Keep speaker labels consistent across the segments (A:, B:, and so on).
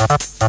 A: Thank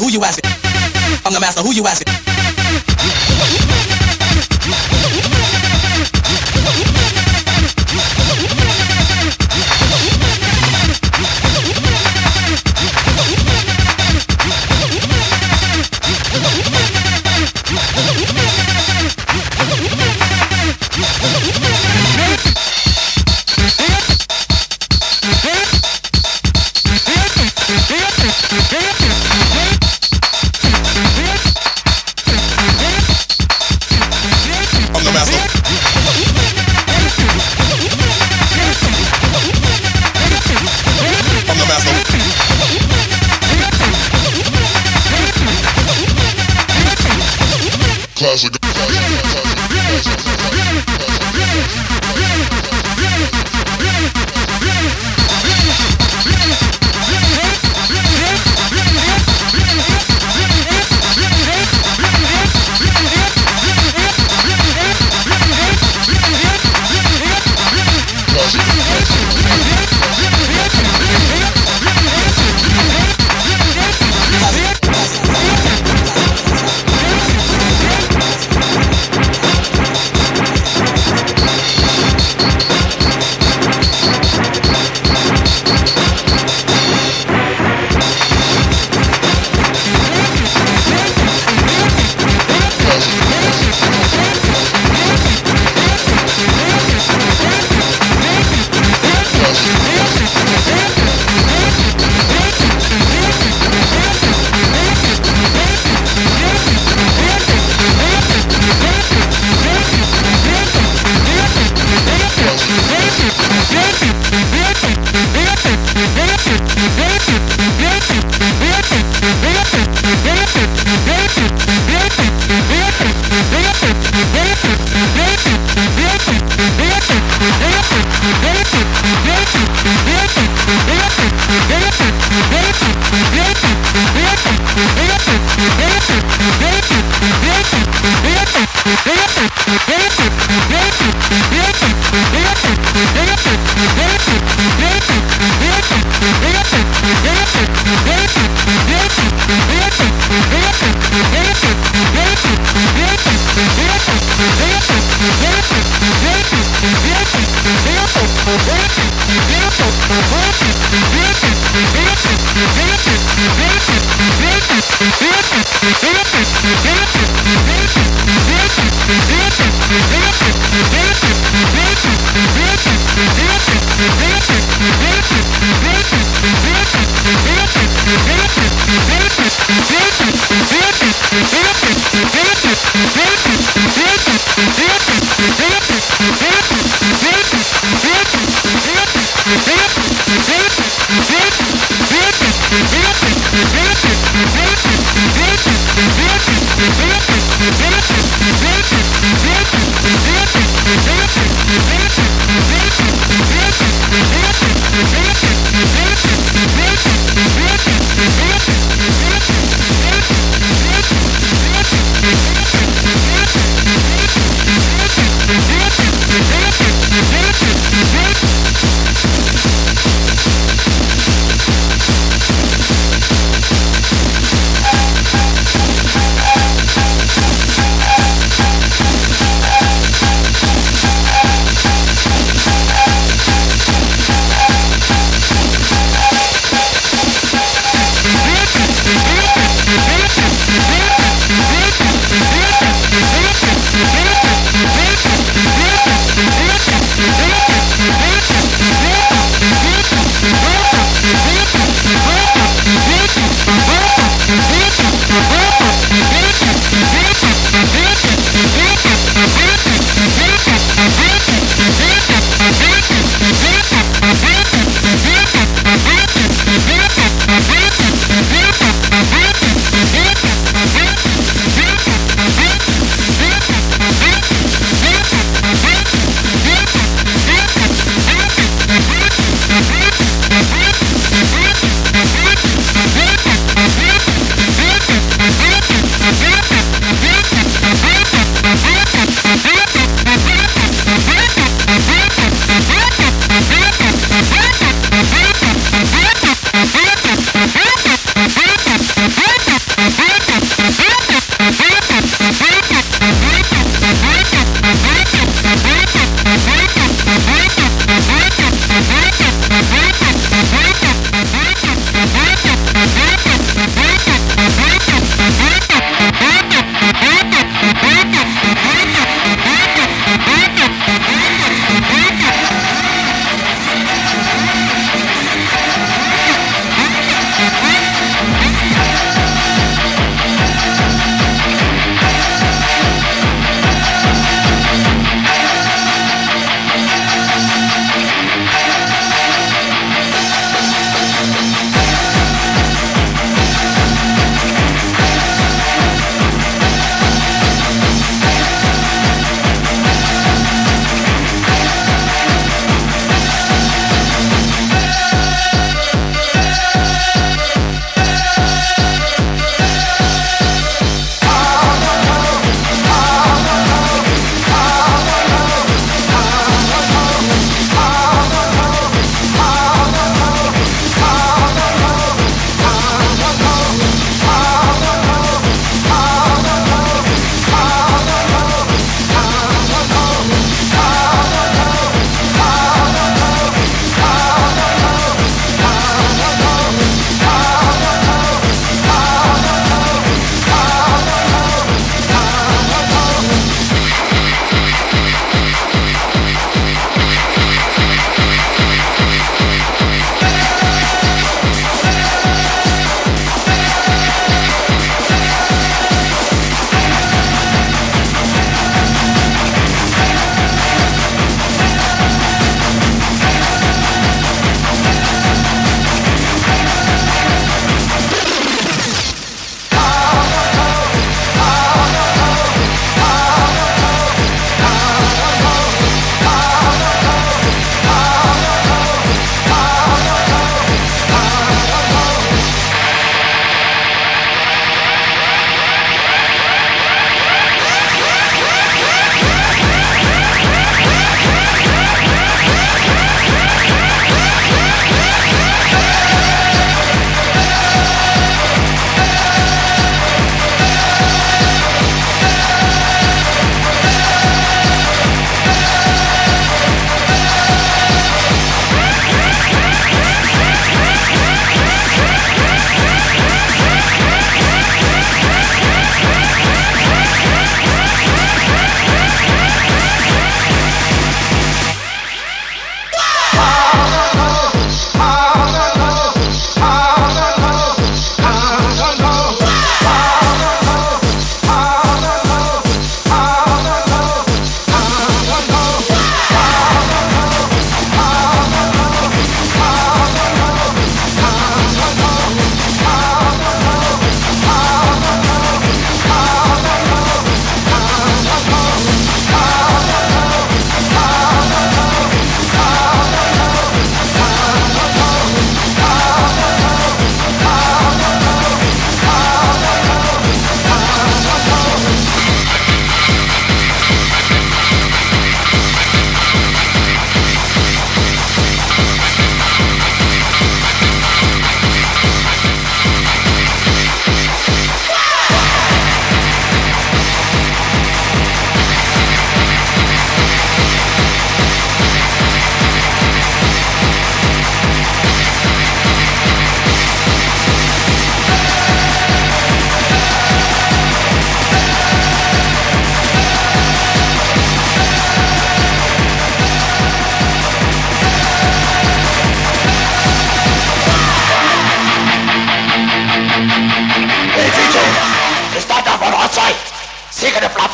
A: master who you asking. I'm the master who you asking.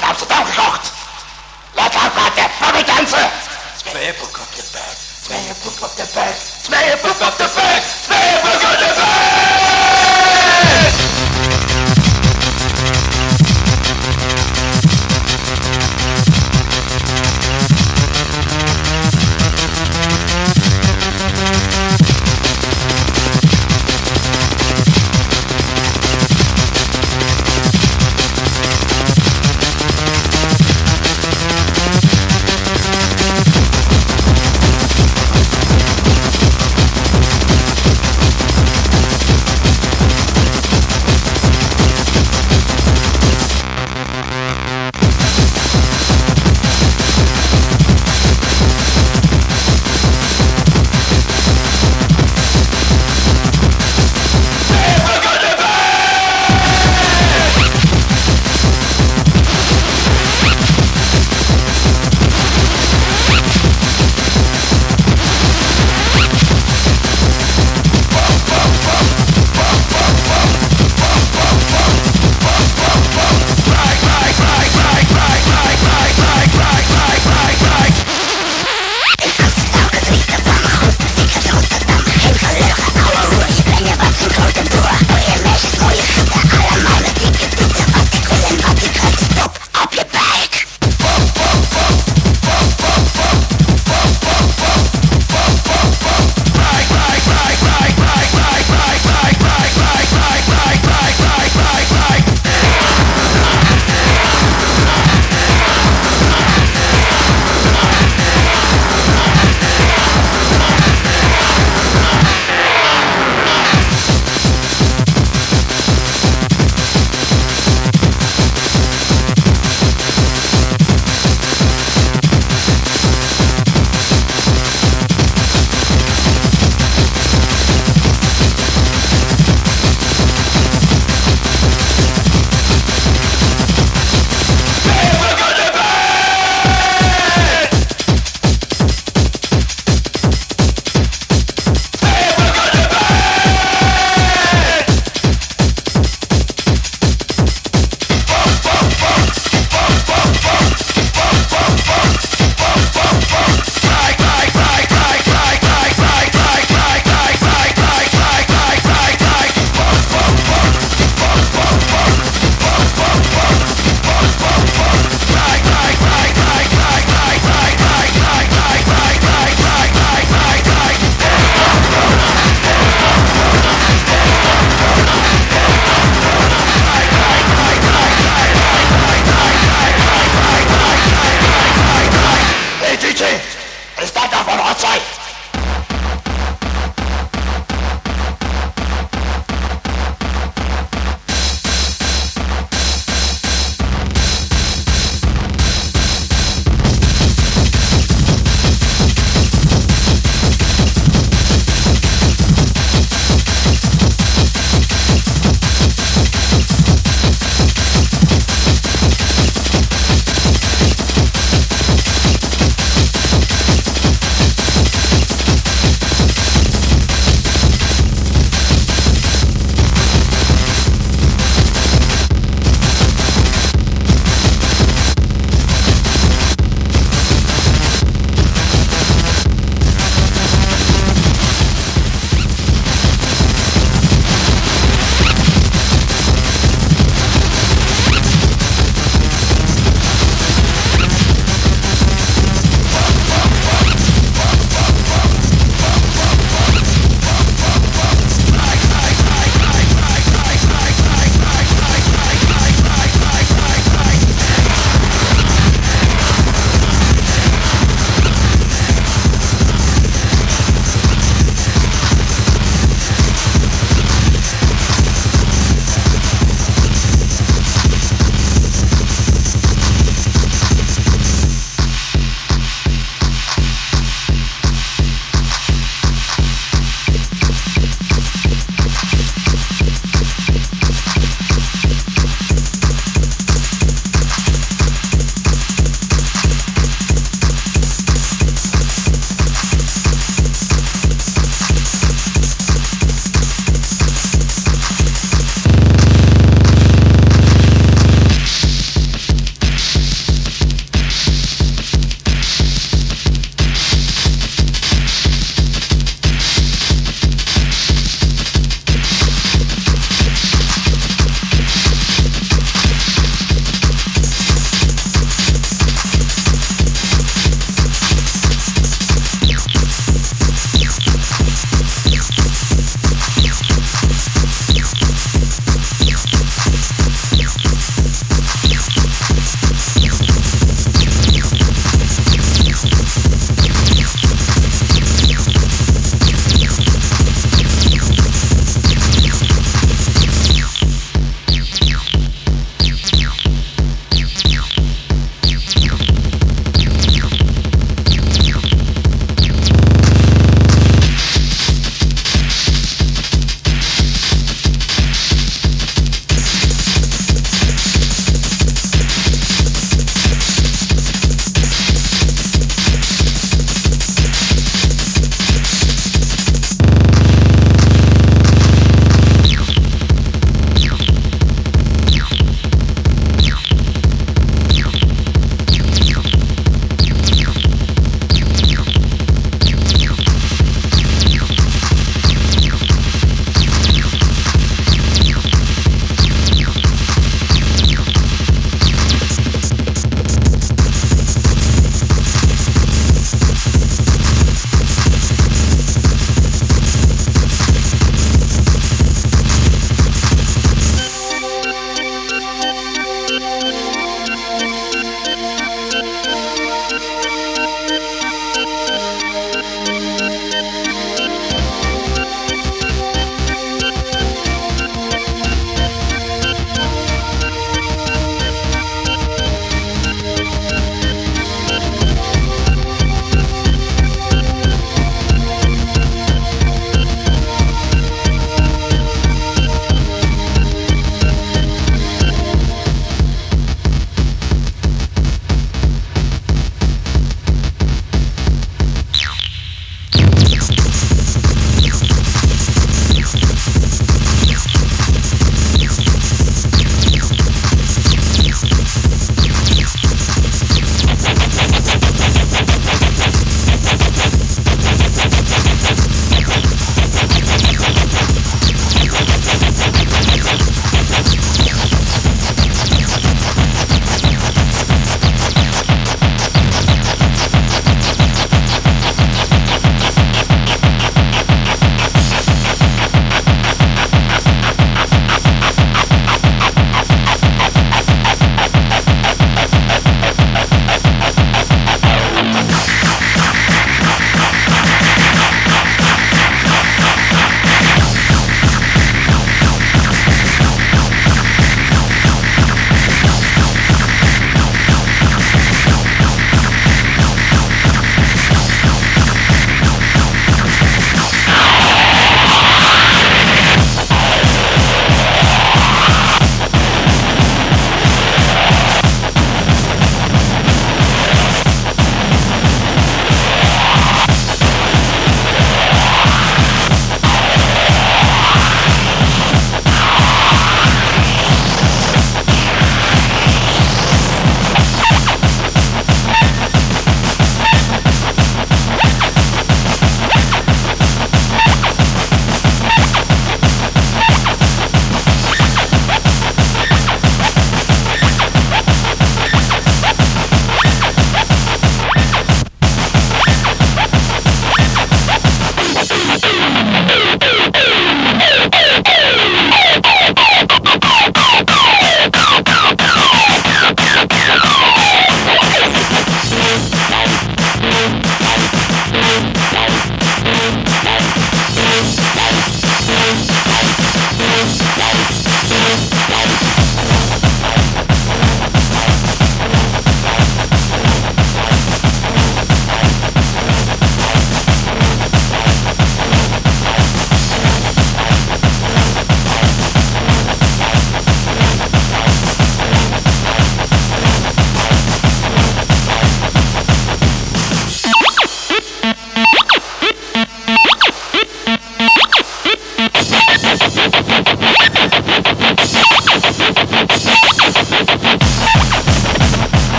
A: Nou dat Amsterdam gekocht.